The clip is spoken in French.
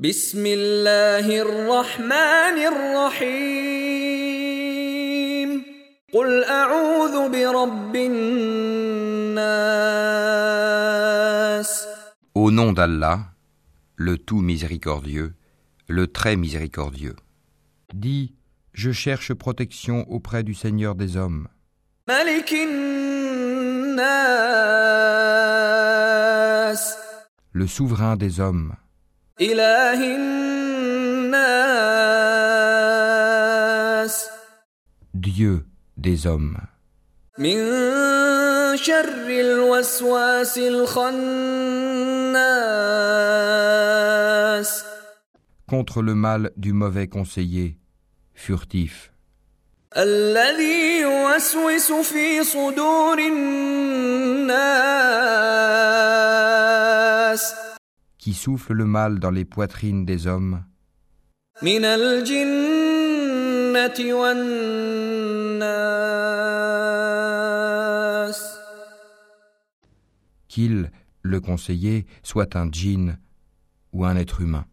بسم الله الرحمن الرحيم قل أعوذ برب الناس Au nom d'Allah, le tout miséricordieux, le très miséricordieux. Dis, je cherche protection auprès du Seigneur des hommes, ملك الناس le souverain des hommes, إله الناس Dieu des hommes, من شر الوسواس الخناس contre le mal du mauvais conseiller, furtif, الذي يوسوس في صدور الناس qui souffle le mal dans les poitrines des hommes. Qu'il, le conseiller, soit un djinn ou un être humain.